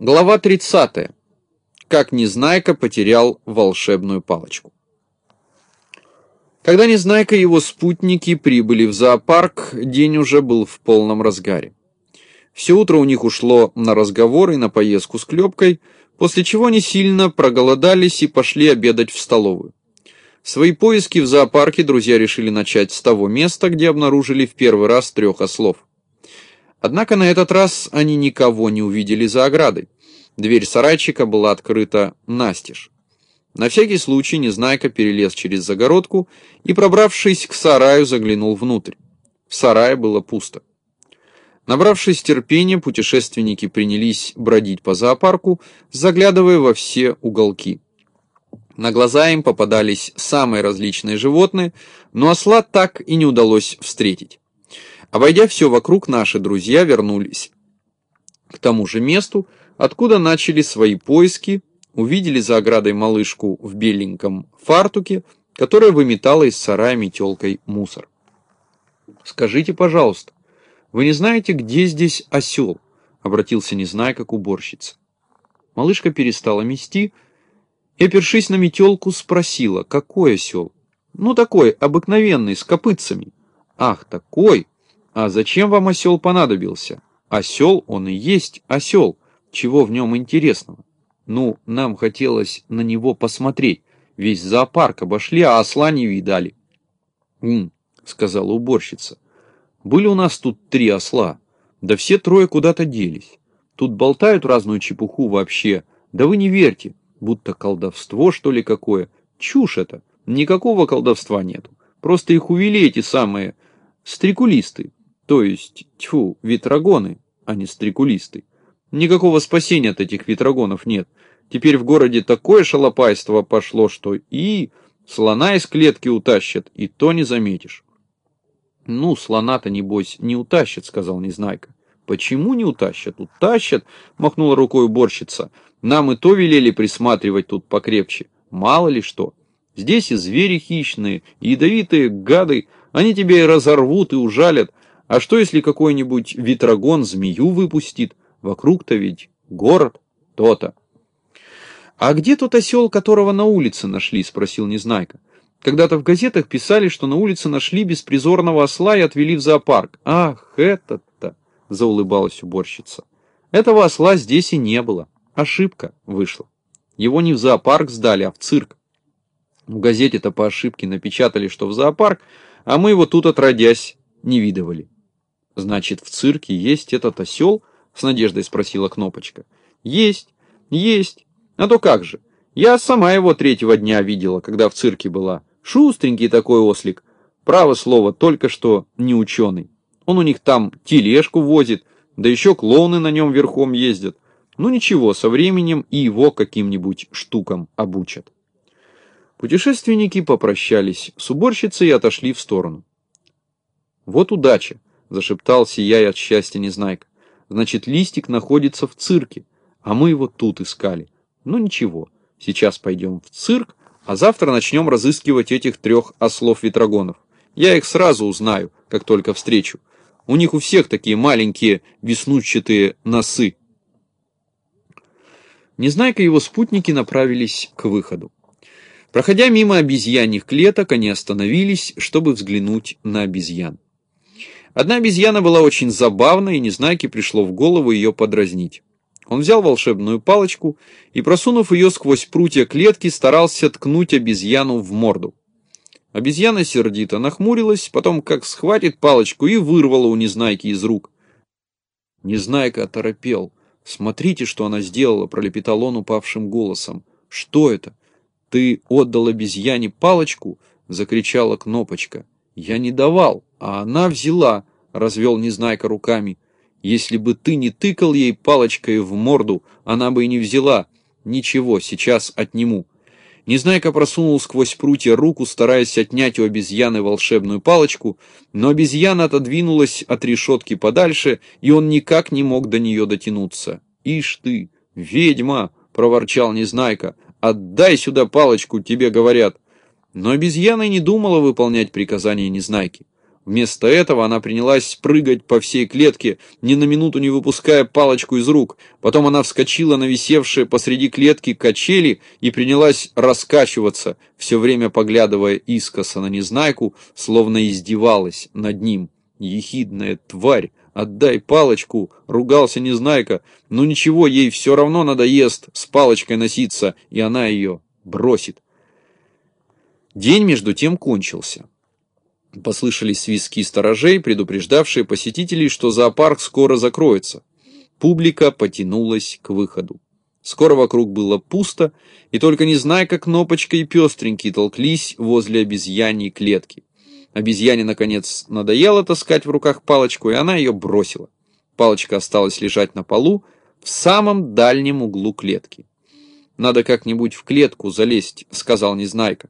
Глава 30. Как Незнайка потерял волшебную палочку. Когда Незнайка и его спутники прибыли в зоопарк, день уже был в полном разгаре. Все утро у них ушло на разговор и на поездку с Клепкой, после чего они сильно проголодались и пошли обедать в столовую. Свои поиски в зоопарке друзья решили начать с того места, где обнаружили в первый раз трех ослов. Однако на этот раз они никого не увидели за оградой. Дверь сарайчика была открыта настежь. На всякий случай Незнайка перелез через загородку и, пробравшись к сараю, заглянул внутрь. В сарае было пусто. Набравшись терпения, путешественники принялись бродить по зоопарку, заглядывая во все уголки. На глаза им попадались самые различные животные, но осла так и не удалось встретить. Обойдя все вокруг, наши друзья вернулись к тому же месту, откуда начали свои поиски, увидели за оградой малышку в беленьком фартуке, которая выметала из сарая метелкой мусор. «Скажите, пожалуйста, вы не знаете, где здесь осел?» — обратился Незнайка к уборщице. Малышка перестала мести и, опершись на метелку, спросила, какой осел? «Ну, такой, обыкновенный, с копытцами». «Ах, такой!» А зачем вам осел понадобился? Осел он и есть осел. Чего в нем интересного? Ну, нам хотелось на него посмотреть. Весь зоопарк обошли, а осла не видали. «М», — сказала уборщица. «Были у нас тут три осла. Да все трое куда-то делись. Тут болтают разную чепуху вообще. Да вы не верьте, будто колдовство, что ли, какое. Чушь это. Никакого колдовства нету. Просто их увели эти самые стрекулисты. То есть, тьфу, ветрогоны, а не стрекулисты. Никакого спасения от этих ветрогонов нет. Теперь в городе такое шалопайство пошло, что и слона из клетки утащат, и то не заметишь. Ну, слона-то, небось, не утащат, сказал Незнайка. Почему не утащат? Утащат, махнула рукой уборщица. Нам и то велели присматривать тут покрепче. Мало ли что. Здесь и звери хищные, и ядовитые гады, они тебя и разорвут, и ужалят, а что, если какой-нибудь ветрогон змею выпустит? Вокруг-то ведь город, то-то. «А где тот осел, которого на улице нашли?» – спросил Незнайка. Когда-то в газетах писали, что на улице нашли беспризорного осла и отвели в зоопарк. «Ах, этот-то!» – заулыбалась уборщица. «Этого осла здесь и не было. Ошибка вышла. Его не в зоопарк сдали, а в цирк. В газете-то по ошибке напечатали, что в зоопарк, а мы его тут отродясь не видывали». «Значит, в цирке есть этот осел?» — с надеждой спросила Кнопочка. «Есть, есть. А то как же. Я сама его третьего дня видела, когда в цирке была. Шустренький такой ослик. Право слово, только что не ученый. Он у них там тележку возит, да еще клоуны на нем верхом ездят. Ну ничего, со временем и его каким-нибудь штукам обучат». Путешественники попрощались с уборщицей и отошли в сторону. «Вот удача!» Зашептал, сияя от счастья Незнайка. Значит, листик находится в цирке, а мы его тут искали. Ну ничего, сейчас пойдем в цирк, а завтра начнем разыскивать этих трех ослов-ветрогонов. Я их сразу узнаю, как только встречу. У них у всех такие маленькие веснущатые носы. Незнайка и его спутники направились к выходу. Проходя мимо обезьяньих клеток, они остановились, чтобы взглянуть на обезьян. Одна обезьяна была очень забавна, и Незнайке пришло в голову ее подразнить. Он взял волшебную палочку и, просунув ее сквозь прутья клетки, старался ткнуть обезьяну в морду. Обезьяна сердито нахмурилась, потом как схватит палочку и вырвала у Незнайки из рук. Незнайка оторопел. «Смотрите, что она сделала!» — пролепетал он упавшим голосом. «Что это? Ты отдал обезьяне палочку?» — закричала Кнопочка. «Я не давал, а она взяла развел Незнайка руками. Если бы ты не тыкал ей палочкой в морду, она бы и не взяла. Ничего, сейчас отниму. Незнайка просунул сквозь прутья руку, стараясь отнять у обезьяны волшебную палочку, но обезьяна отодвинулась от решетки подальше, и он никак не мог до нее дотянуться. «Ишь ты, ведьма!» — проворчал Незнайка. «Отдай сюда палочку, тебе говорят!» Но обезьяна не думала выполнять приказания Незнайки. Вместо этого она принялась прыгать по всей клетке, ни на минуту не выпуская палочку из рук. Потом она вскочила на висевшие посреди клетки качели и принялась раскачиваться, все время поглядывая искоса на Незнайку, словно издевалась над ним. «Ехидная тварь! Отдай палочку!» — ругался Незнайка. «Ну ничего, ей все равно надоест с палочкой носиться, и она ее бросит». День между тем кончился. Послышались свистки сторожей, предупреждавшие посетителей, что зоопарк скоро закроется. Публика потянулась к выходу. Скоро вокруг было пусто, и только не зная, как Кнопочка и Пестренький толклись возле обезьяньей клетки. Обезьяне, наконец, надоело таскать в руках палочку, и она ее бросила. Палочка осталась лежать на полу в самом дальнем углу клетки. «Надо как-нибудь в клетку залезть», — сказал Незнайка.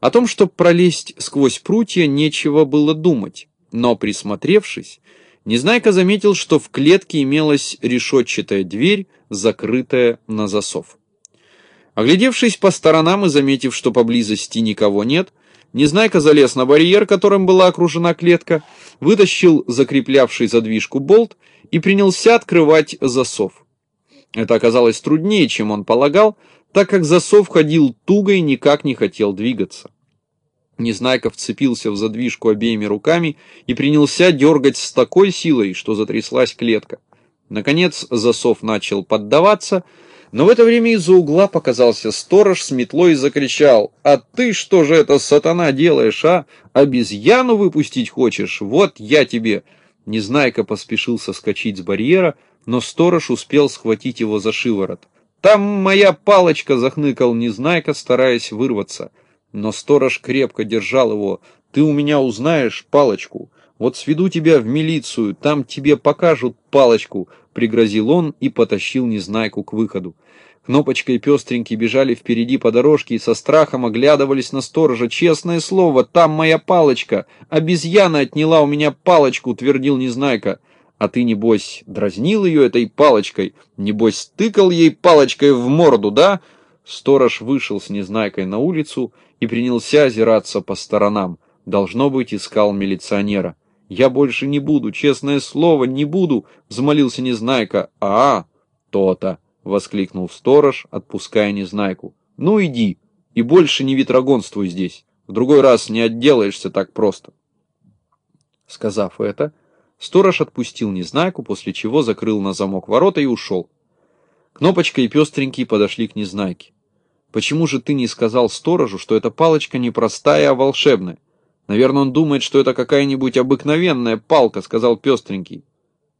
О том, чтобы пролезть сквозь прутья, нечего было думать, но, присмотревшись, Незнайка заметил, что в клетке имелась решетчатая дверь, закрытая на засов. Оглядевшись по сторонам и заметив, что поблизости никого нет, Незнайка залез на барьер, которым была окружена клетка, вытащил закреплявший задвижку болт и принялся открывать засов. Это оказалось труднее, чем он полагал, так как засов ходил туго и никак не хотел двигаться. Незнайка вцепился в задвижку обеими руками и принялся дергать с такой силой, что затряслась клетка. Наконец засов начал поддаваться, но в это время из-за угла показался сторож с метлой и закричал, «А ты что же это, сатана, делаешь, а? Обезьяну выпустить хочешь? Вот я тебе!» Незнайка поспешил соскочить с барьера, но сторож успел схватить его за шиворот. «Там моя палочка!» — захныкал Незнайка, стараясь вырваться. Но сторож крепко держал его. «Ты у меня узнаешь палочку. Вот сведу тебя в милицию, там тебе покажут палочку», — пригрозил он и потащил Незнайку к выходу. Кнопочка и Пестренький бежали впереди по дорожке и со страхом оглядывались на сторожа. «Честное слово, там моя палочка! Обезьяна отняла у меня палочку!» — твердил Незнайка. А ты, небось, дразнил ее этой палочкой? Небось, тыкал ей палочкой в морду, да? Сторож вышел с Незнайкой на улицу и принялся озираться по сторонам. Должно быть, искал милиционера. «Я больше не буду, честное слово, не буду!» — взмолился Незнайка. «А, то-то!» — воскликнул сторож, отпуская Незнайку. «Ну иди, и больше не ветрогонствуй здесь. В другой раз не отделаешься так просто». Сказав это, Сторож отпустил Незнайку, после чего закрыл на замок ворота и ушел. Кнопочка и Пестренький подошли к Незнайке. «Почему же ты не сказал сторожу, что эта палочка не простая, а волшебная? Наверное, он думает, что это какая-нибудь обыкновенная палка», — сказал Пестренький.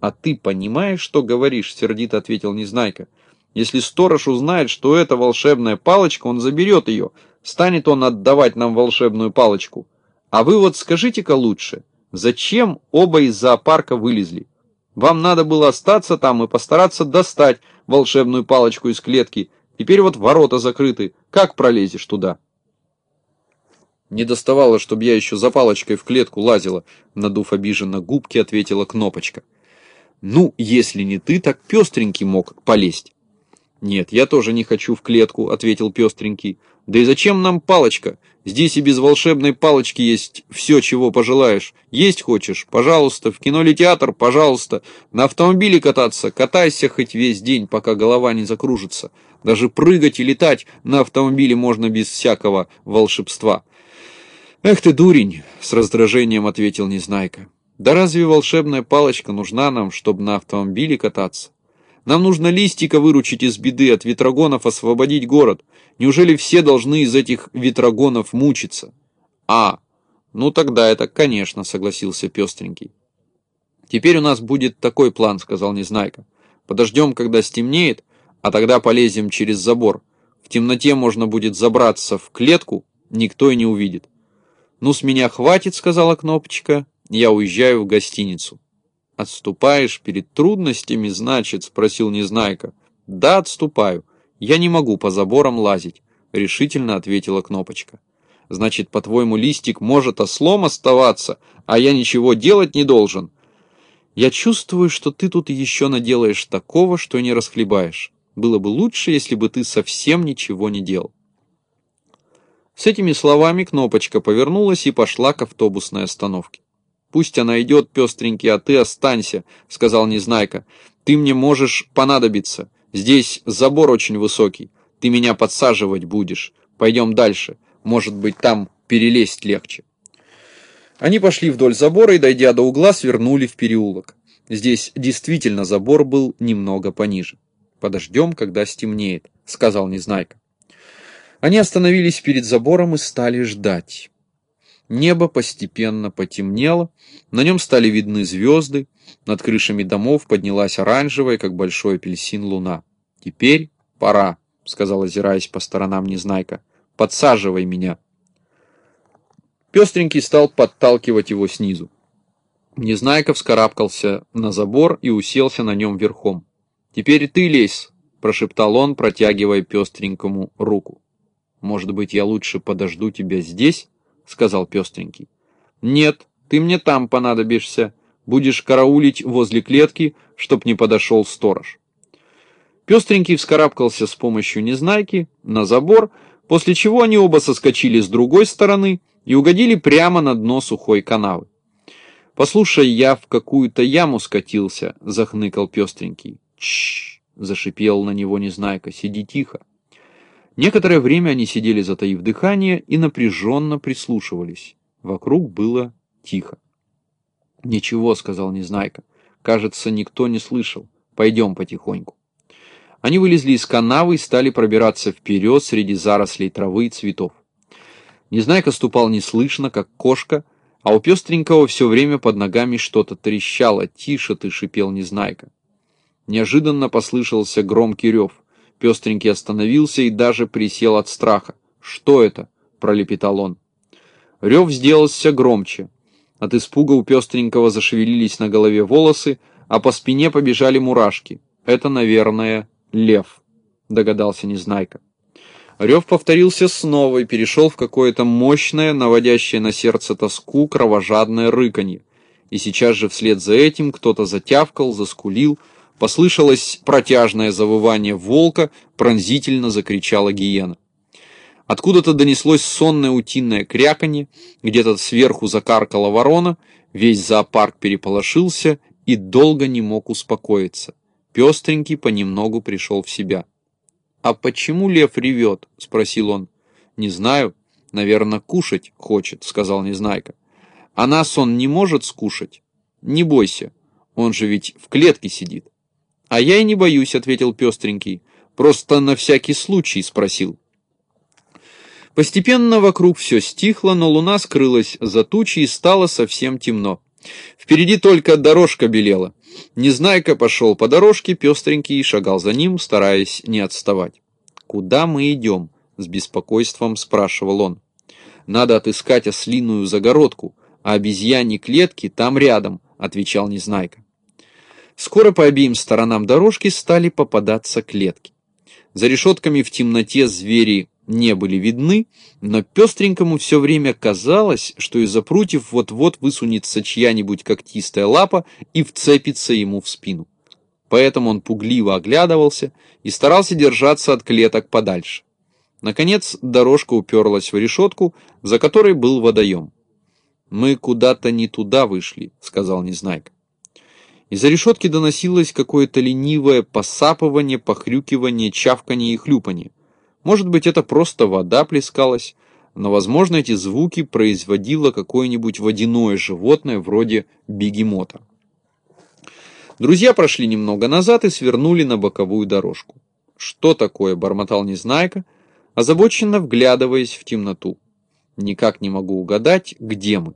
«А ты понимаешь, что говоришь?» — сердито ответил Незнайка. «Если сторож узнает, что это волшебная палочка, он заберет ее. Станет он отдавать нам волшебную палочку. А вы вот скажите-ка лучше, Зачем оба из зоопарка вылезли? Вам надо было остаться там и постараться достать волшебную палочку из клетки. Теперь вот ворота закрыты. Как пролезешь туда? Не доставало, чтобы я еще за палочкой в клетку лазила, надув обиженно губки, ответила Кнопочка. Ну, если не ты, так пестренький мог полезть. «Нет, я тоже не хочу в клетку», — ответил пестренький. «Да и зачем нам палочка? Здесь и без волшебной палочки есть все, чего пожелаешь. Есть хочешь? Пожалуйста. В кино или театр? Пожалуйста. На автомобиле кататься? Катайся хоть весь день, пока голова не закружится. Даже прыгать и летать на автомобиле можно без всякого волшебства». «Эх ты, дурень!» — с раздражением ответил Незнайка. «Да разве волшебная палочка нужна нам, чтобы на автомобиле кататься?» Нам нужно листика выручить из беды, от ветрогонов освободить город. Неужели все должны из этих ветрогонов мучиться? А, ну тогда это, конечно, согласился пестренький. Теперь у нас будет такой план, сказал Незнайка. Подождем, когда стемнеет, а тогда полезем через забор. В темноте можно будет забраться в клетку, никто и не увидит. Ну, с меня хватит, сказала Кнопочка, я уезжаю в гостиницу. «Отступаешь перед трудностями, значит?» — спросил Незнайка. «Да, отступаю. Я не могу по заборам лазить», — решительно ответила Кнопочка. «Значит, по-твоему, листик может ослом оставаться, а я ничего делать не должен?» «Я чувствую, что ты тут еще наделаешь такого, что не расхлебаешь. Было бы лучше, если бы ты совсем ничего не делал». С этими словами Кнопочка повернулась и пошла к автобусной остановке. Пусть она идет, пестренький, а ты останься, сказал Незнайка. Ты мне можешь понадобиться. Здесь забор очень высокий. Ты меня подсаживать будешь. Пойдем дальше. Может быть, там перелезть легче. Они пошли вдоль забора и, дойдя до угла, свернули в переулок. Здесь действительно забор был немного пониже. «Подождем, когда стемнеет», — сказал Незнайка. Они остановились перед забором и стали ждать. Небо постепенно потемнело, на нем стали видны звезды, над крышами домов поднялась оранжевая, как большой апельсин, луна. «Теперь пора», — сказал, озираясь по сторонам Незнайка. «Подсаживай меня». Пестренький стал подталкивать его снизу. Незнайка вскарабкался на забор и уселся на нем верхом. «Теперь ты лезь», — прошептал он, протягивая пестренькому руку. «Может быть, я лучше подожду тебя здесь?» — сказал пестренький. «Нет, ты мне там понадобишься. Будешь караулить возле клетки, чтоб не подошел сторож». Пестренький вскарабкался с помощью Незнайки на забор, после чего они оба соскочили с другой стороны и угодили прямо на дно сухой канавы. «Послушай, я в какую-то яму скатился», — захныкал пестренький. «Чш!» — зашипел на него Незнайка. «Сиди тихо». Некоторое время они сидели, затаив дыхание, и напряженно прислушивались. Вокруг было тихо. «Ничего», — сказал Незнайка. «Кажется, никто не слышал. Пойдем потихоньку». Они вылезли из канавы и стали пробираться вперед среди зарослей травы и цветов. Незнайка ступал неслышно, как кошка, а у пестренького все время под ногами что-то трещало. «Тише ты!» — шипел Незнайка. Неожиданно послышался громкий рев. Пестренький остановился и даже присел от страха. «Что это?» — пролепетал он. Рев сделался громче. От испуга у пестренького зашевелились на голове волосы, а по спине побежали мурашки. «Это, наверное, лев», — догадался Незнайка. Рев повторился снова и перешел в какое-то мощное, наводящее на сердце тоску, кровожадное рыканье. И сейчас же вслед за этим кто-то затявкал, заскулил, послышалось протяжное завывание волка, пронзительно закричала гиена. Откуда-то донеслось сонное утиное кряканье, где-то сверху закаркала ворона, весь зоопарк переполошился и долго не мог успокоиться. Пестренький понемногу пришел в себя. «А почему лев ревет?» — спросил он. «Не знаю. Наверное, кушать хочет», — сказал Незнайка. «А нас он не может скушать?» «Не бойся. Он же ведь в клетке сидит». «А я и не боюсь», — ответил пестренький. «Просто на всякий случай спросил». Постепенно вокруг все стихло, но луна скрылась за тучей и стало совсем темно. Впереди только дорожка белела. Незнайка пошел по дорожке, пестренький, шагал за ним, стараясь не отставать. «Куда мы идем?» — с беспокойством спрашивал он. «Надо отыскать ослиную загородку, а обезьяне клетки там рядом», — отвечал Незнайка. Скоро по обеим сторонам дорожки стали попадаться клетки. За решетками в темноте звери не были видны, но пестренькому все время казалось, что из-за прутьев вот-вот высунется чья-нибудь когтистая лапа и вцепится ему в спину. Поэтому он пугливо оглядывался и старался держаться от клеток подальше. Наконец дорожка уперлась в решетку, за которой был водоем. «Мы куда-то не туда вышли», — сказал Незнайка. Из-за решетки доносилось какое-то ленивое посапывание, похрюкивание, чавканье и хлюпанье. Может быть, это просто вода плескалась, но, возможно, эти звуки производило какое-нибудь водяное животное вроде бегемота. Друзья прошли немного назад и свернули на боковую дорожку. «Что такое?» – бормотал Незнайка, озабоченно вглядываясь в темноту. «Никак не могу угадать, где мы.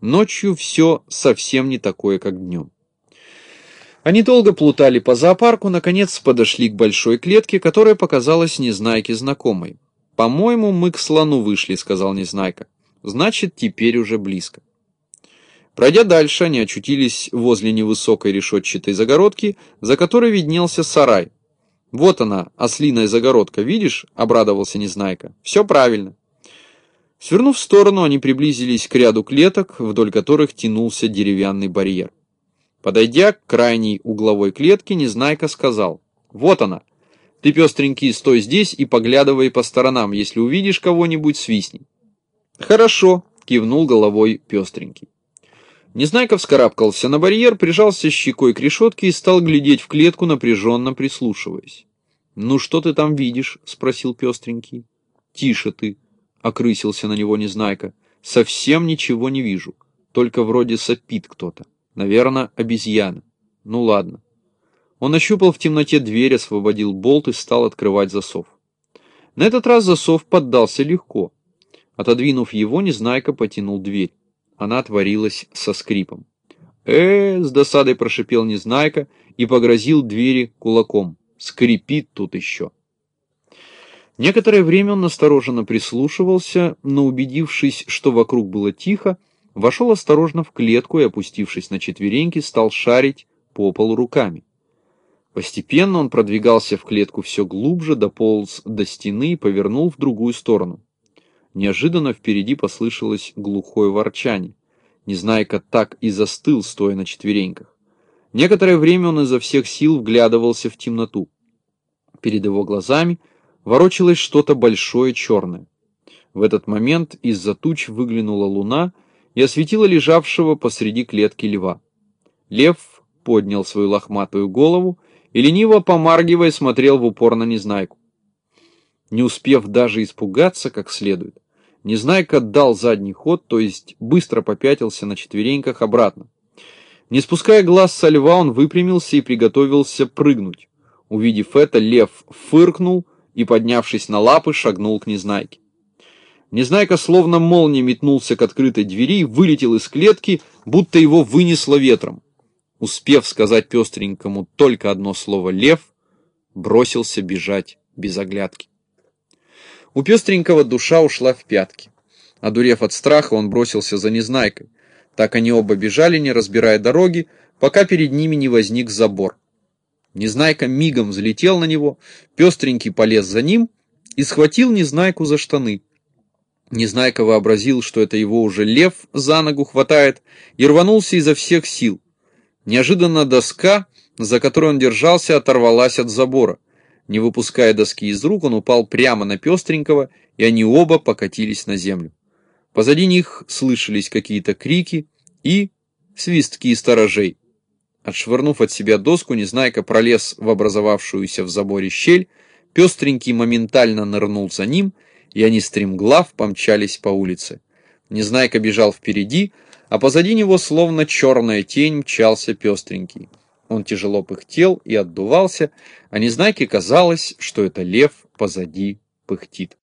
Ночью все совсем не такое, как днем». Они долго плутали по зоопарку, наконец подошли к большой клетке, которая показалась Незнайке знакомой. «По-моему, мы к слону вышли», — сказал Незнайка. «Значит, теперь уже близко». Пройдя дальше, они очутились возле невысокой решетчатой загородки, за которой виднелся сарай. «Вот она, ослиная загородка, видишь?» — обрадовался Незнайка. «Все правильно». Свернув в сторону, они приблизились к ряду клеток, вдоль которых тянулся деревянный барьер. Подойдя к крайней угловой клетке, Незнайка сказал, «Вот она. Ты, пестренький, стой здесь и поглядывай по сторонам. Если увидишь кого-нибудь, свистни». «Хорошо», — кивнул головой пестренький. Незнайка вскарабкался на барьер, прижался щекой к решетке и стал глядеть в клетку, напряженно прислушиваясь. «Ну что ты там видишь?» — спросил пестренький. «Тише ты!» — окрысился на него Незнайка. «Совсем ничего не вижу. Только вроде сопит кто-то. Наверное, обезьяна. Ну ладно». Он ощупал в темноте дверь, освободил болт и стал открывать засов. На этот раз засов поддался легко. Отодвинув его, Незнайка потянул дверь. Она отворилась со скрипом. э с досадой прошипел Незнайка и погрозил двери кулаком. «Скрипит тут еще». Некоторое время он настороженно прислушивался, но убедившись, что вокруг было тихо, вошел осторожно в клетку и, опустившись на четвереньки, стал шарить по полу руками. Постепенно он продвигался в клетку все глубже, дополз до стены и повернул в другую сторону. Неожиданно впереди послышалось глухое ворчание. Незнайка так и застыл, стоя на четвереньках. Некоторое время он изо всех сил вглядывался в темноту. Перед его глазами ворочалось что-то большое черное. В этот момент из-за туч выглянула луна и осветила лежавшего посреди клетки льва. Лев поднял свою лохматую голову и, лениво помаргивая, смотрел в упор на Незнайку. Не успев даже испугаться как следует, Незнайка дал задний ход, то есть быстро попятился на четвереньках обратно. Не спуская глаз со льва, он выпрямился и приготовился прыгнуть. Увидев это, лев фыркнул и, поднявшись на лапы, шагнул к Незнайке. Незнайка словно молния метнулся к открытой двери и вылетел из клетки, будто его вынесло ветром. Успев сказать пестренькому только одно слово «лев», бросился бежать без оглядки. У пестренького душа ушла в пятки. Одурев от страха, он бросился за Незнайкой. Так они оба бежали, не разбирая дороги, пока перед ними не возник забор. Незнайка мигом взлетел на него, пестренький полез за ним и схватил Незнайку за штаны. Незнайка вообразил, что это его уже лев за ногу хватает, и рванулся изо всех сил. Неожиданно доска, за которой он держался, оторвалась от забора. Не выпуская доски из рук, он упал прямо на пестренького, и они оба покатились на землю. Позади них слышались какие-то крики и свистки сторожей. Отшвырнув от себя доску, Незнайка пролез в образовавшуюся в заборе щель, пестренький моментально нырнул за ним, и они стремглав помчались по улице. Незнайка бежал впереди, а позади него, словно черная тень, мчался пестренький. Он тяжело пыхтел и отдувался, а Незнайке казалось, что это лев позади пыхтит.